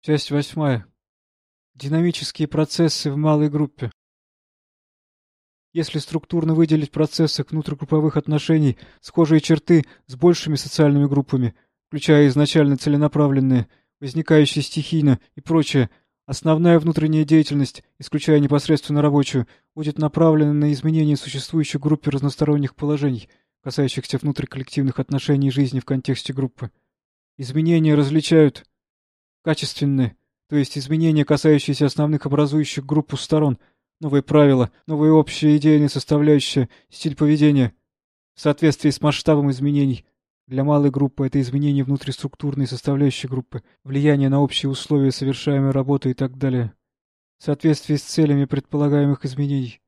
Часть восьмая. Динамические процессы в малой группе. Если структурно выделить процессы внутригрупповых отношений, схожие черты с большими социальными группами, включая изначально целенаправленные, возникающие стихийно и прочее, основная внутренняя деятельность, исключая непосредственно рабочую, будет направлена на изменение существующей группе разносторонних положений, касающихся внутриколлективных отношений жизни в контексте группы. Изменения различают качественные, то есть изменения, касающиеся основных образующих группу сторон, новые правила, новые общие идейные составляющие, стиль поведения, в соответствии с масштабом изменений. Для малой группы это изменения внутриструктурной составляющей группы, влияние на общие условия совершаемой работы и так далее. В соответствии с целями предполагаемых изменений.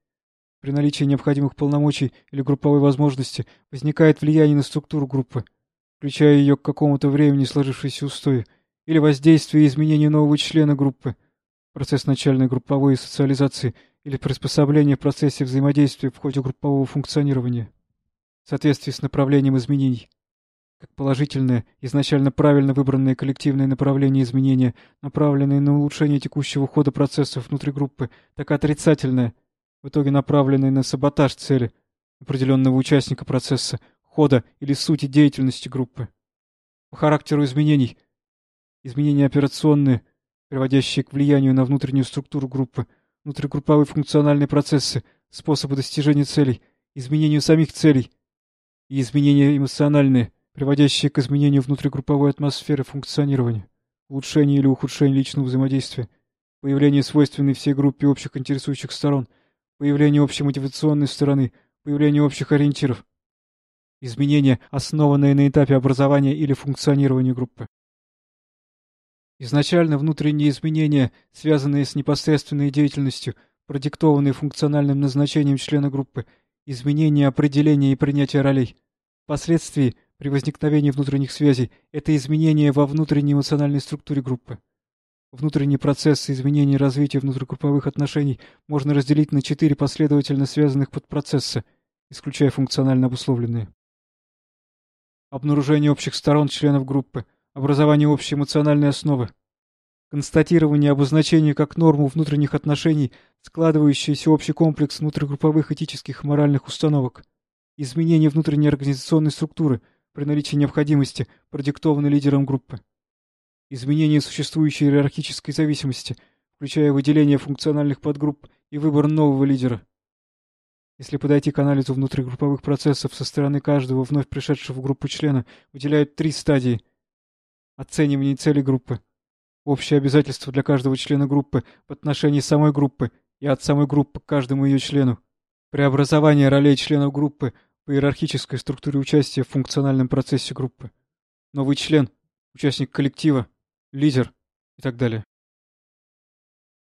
При наличии необходимых полномочий или групповой возможности возникает влияние на структуру группы, включая ее к какому-то времени сложившиеся устои, или воздействие и изменение нового члена группы, процесс начальной групповой социализации или приспособление в процессе взаимодействия в ходе группового функционирования, в соответствии с направлением изменений как положительное, изначально правильно выбранное коллективное направление изменения, направленное на улучшение текущего хода процессов внутри группы, так и отрицательное, в итоге направленное на саботаж цели определенного участника процесса, хода или сути деятельности группы. По характеру изменений. Изменения операционные, приводящие к влиянию на внутреннюю структуру группы, внутригрупповые функциональные процессы, способы достижения целей, изменению самих целей и изменения эмоциональные – приводящие к изменению внутригрупповой атмосферы функционирования, улучшению или ухудшению личного взаимодействия, появлению свойственной всей группе общих интересующих сторон, появлению общей мотивационной стороны, появлению общих ориентиров. Изменения, основанные на этапе образования или функционирования группы. Изначально внутренние изменения, связанные с непосредственной деятельностью, продиктованные функциональным назначением члена группы, изменения определения и принятия ролей. Впоследствии при возникновении внутренних связей — это изменения во внутренней эмоциональной структуре группы. Внутренние процессы изменения и развития внутригрупповых отношений можно разделить на четыре последовательно связанных подпроцесса, исключая функционально обусловленные. Обнаружение общих сторон членов группы, образование общей эмоциональной основы, констатирование обозначения как норму внутренних отношений, складывающийся общий комплекс внутригрупповых этических и моральных установок, изменение внутренней организационной структуры — при наличии необходимости, продиктованы лидером группы. Изменение существующей иерархической зависимости, включая выделение функциональных подгрупп и выбор нового лидера. Если подойти к анализу внутригрупповых процессов со стороны каждого вновь пришедшего в группу члена, выделяют три стадии. Оценивание цели группы. Общие обязательства для каждого члена группы в отношении самой группы и от самой группы к каждому ее члену. Преобразование ролей членов группы по иерархической структуре участия в функциональном процессе группы. Новый член, участник коллектива, лидер и так далее.